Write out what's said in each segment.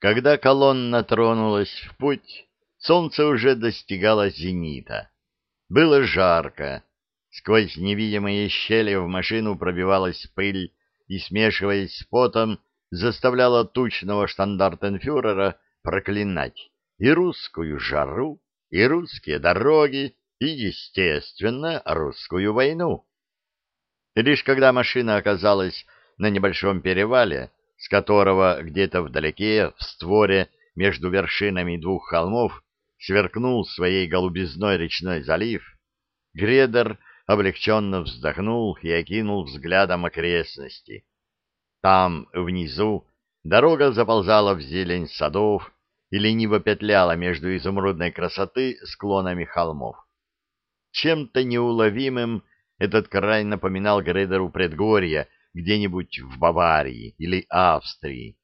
Когда колонна тронулась в путь, солнце уже достигало зенита. Было жарко. Сквозь невидимые щели в машину пробивалась пыль и, смешиваясь с потом, заставляла тучного штандартенфюрера проклинать и русскую жару, и русские дороги, и, естественно, русскую войну. лишь когда машина оказалась на небольшом перевале, с которого где-то вдалеке, в створе, между вершинами двух холмов, сверкнул своей голубизной речной залив, Гредер облегченно вздохнул и окинул взглядом окрестности. Там, внизу, дорога заползала в зелень садов и лениво петляла между изумрудной красоты склонами холмов. Чем-то неуловимым этот край напоминал Гредеру предгорья, где-нибудь в Баварии или Австрии,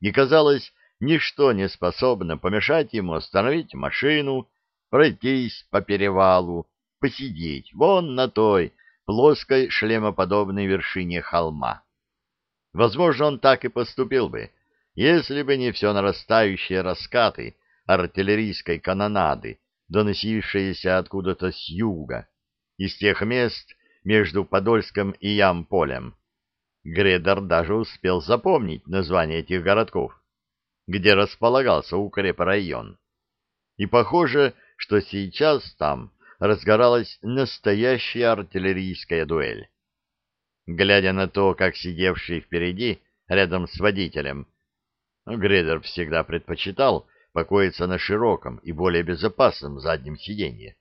и, казалось, ничто не способно помешать ему остановить машину, пройтись по перевалу, посидеть вон на той плоской шлемоподобной вершине холма. Возможно, он так и поступил бы, если бы не все нарастающие раскаты артиллерийской канонады, доносившиеся откуда-то с юга, из тех мест между Подольском и Ямполем, Гредер даже успел запомнить название этих городков, где располагался укрепрайон. И похоже, что сейчас там разгоралась настоящая артиллерийская дуэль. Глядя на то, как сидевший впереди, рядом с водителем, Гредер всегда предпочитал покоиться на широком и более безопасном заднем сиденье.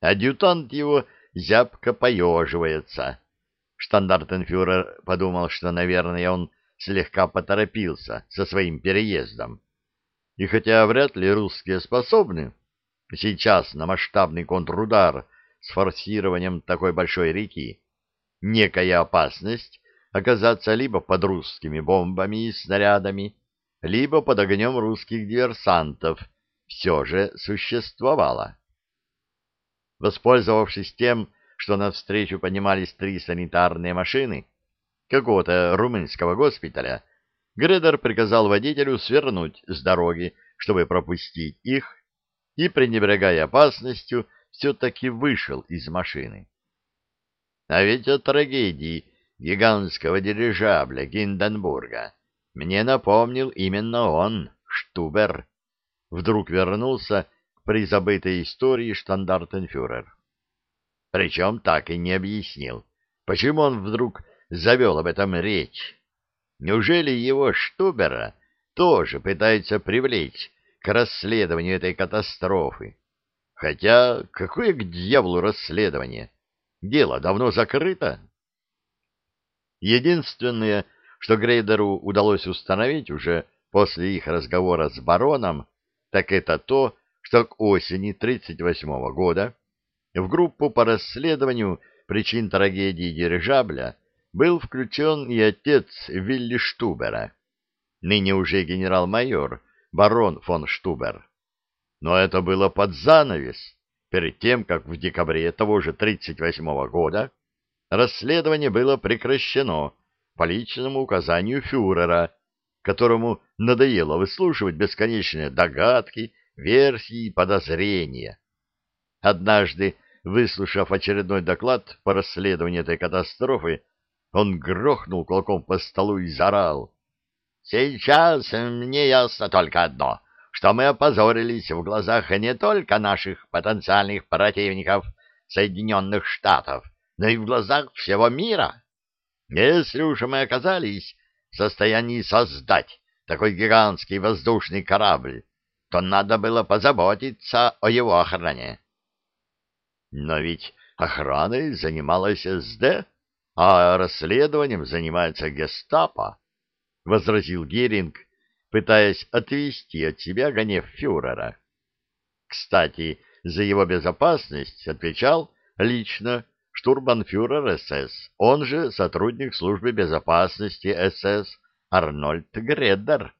Адъютант его зябко поеживается, Штандартенфюрер подумал, что, наверное, он слегка поторопился со своим переездом. И хотя вряд ли русские способны сейчас на масштабный контрудар с форсированием такой большой реки, некая опасность оказаться либо под русскими бомбами и снарядами, либо под огнем русских диверсантов все же существовала. Воспользовавшись тем, что навстречу поднимались три санитарные машины какого-то румынского госпиталя, Гредер приказал водителю свернуть с дороги, чтобы пропустить их, и, пренебрегая опасностью, все-таки вышел из машины. А ведь о трагедии гигантского дирижабля Гинденбурга мне напомнил именно он, Штубер. Вдруг вернулся к призабытой истории штандартенфюрер. Причем так и не объяснил, почему он вдруг завел об этом речь. Неужели его Штубера тоже пытаются привлечь к расследованию этой катастрофы? Хотя, какое к дьяволу расследование? Дело давно закрыто. Единственное, что Грейдеру удалось установить уже после их разговора с бароном, так это то, что к осени 1938 года в группу по расследованию причин трагедии дирижабля был включен и отец Вилли Штубера, ныне уже генерал-майор, барон фон Штубер. Но это было под занавес, перед тем, как в декабре того же 1938 года расследование было прекращено по личному указанию фюрера, которому надоело выслушивать бесконечные догадки, версии и подозрения. Однажды, выслушав очередной доклад по расследованию этой катастрофы, он грохнул кулаком по столу и заорал. «Сейчас мне ясно только одно, что мы опозорились в глазах не только наших потенциальных противников Соединенных Штатов, но и в глазах всего мира. Если уж мы оказались в состоянии создать такой гигантский воздушный корабль, то надо было позаботиться о его охране. Но ведь охраной занималась СД, а расследованием занимается гестапо, — возразил Геринг, пытаясь отвести от себя гнев фюрера. Кстати, за его безопасность отвечал лично штурманфюрер СС, он же сотрудник службы безопасности СС Арнольд Гредер.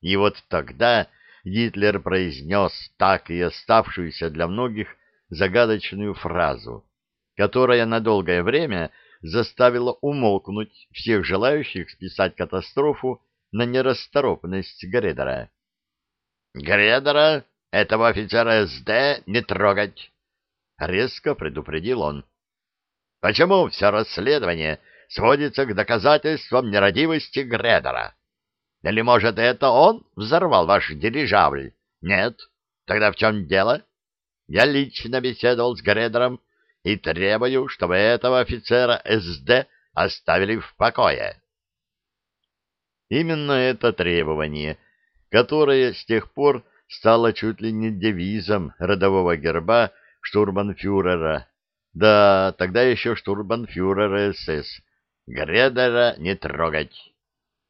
И вот тогда Гитлер произнес так и оставшуюся для многих загадочную фразу, которая на долгое время заставила умолкнуть всех желающих списать катастрофу на нерасторопность Гредера. «Гредера, этого офицера СД, не трогать!» — резко предупредил он. «Почему все расследование сводится к доказательствам нерадивости Гредера? Или, может, это он взорвал ваш дирижабль? Нет? Тогда в чем дело? Я лично беседовал с Гредером и требую, чтобы этого офицера СД оставили в покое. Именно это требование, которое с тех пор стало чуть ли не девизом родового герба штурманфюрера, да, тогда еще штурманфюрера СС, Гредера не трогать,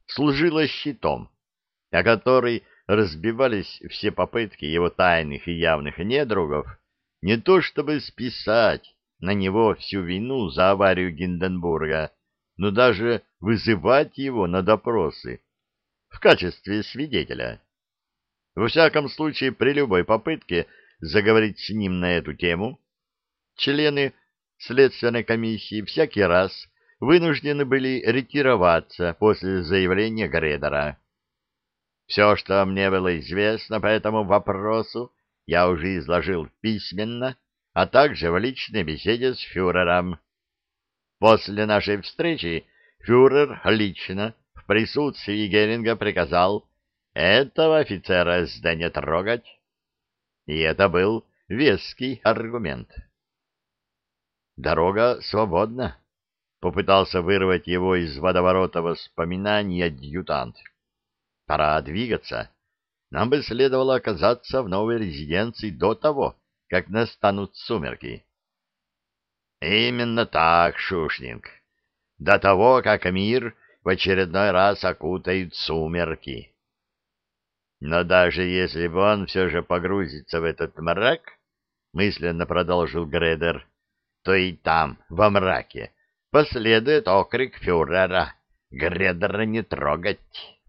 служило щитом, о который разбивались все попытки его тайных и явных недругов не то чтобы списать на него всю вину за аварию Гинденбурга, но даже вызывать его на допросы в качестве свидетеля. Во всяком случае, при любой попытке заговорить с ним на эту тему, члены следственной комиссии всякий раз вынуждены были ретироваться после заявления Гредера. Все, что мне было известно по этому вопросу, я уже изложил письменно, а также в личной беседе с фюрером. После нашей встречи фюрер лично в присутствии Геринга приказал этого офицера СД не трогать. И это был веский аргумент. «Дорога свободна», — попытался вырвать его из водоворота воспоминаний адъютант. «Пора двигаться. Нам бы следовало оказаться в новой резиденции до того, как настанут сумерки. Именно так, Шушнинг. До того, как мир в очередной раз окутают сумерки. Но даже если бы он все же погрузится в этот мрак, мысленно продолжил Гредер, то и там, во мраке, последует окрик фюрера «Гредера не трогать!»